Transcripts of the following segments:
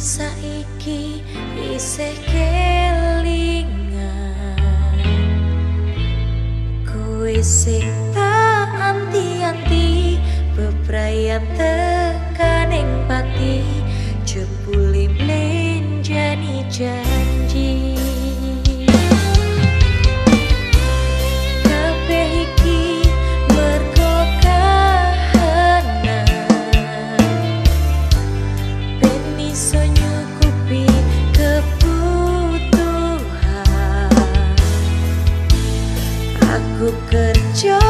saiki isih kelingan. Kowe sing tak anti-anti bebrayan tekaning pati jebule menjani jani aku kerja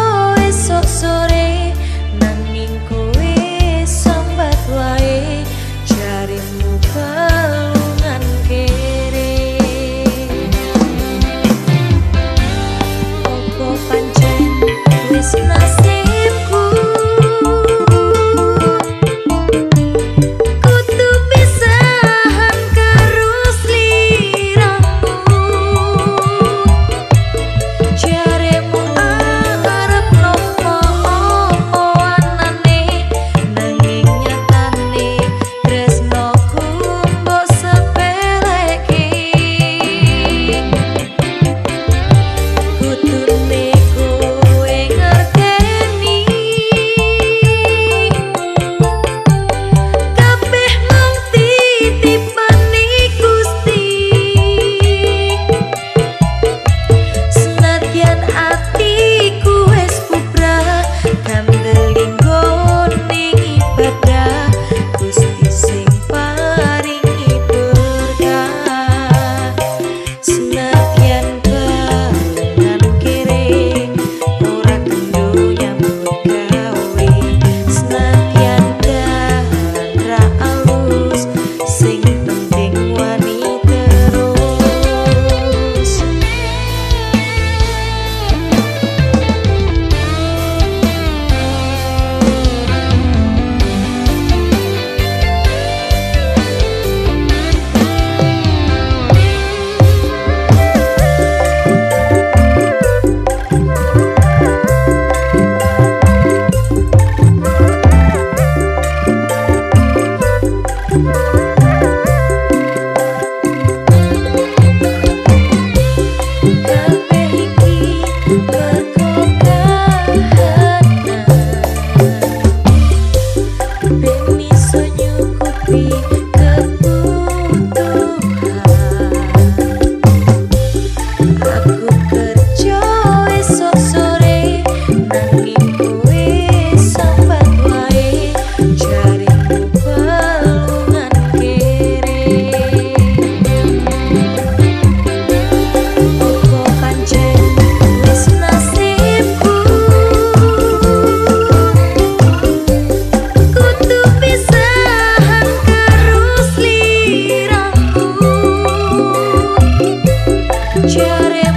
care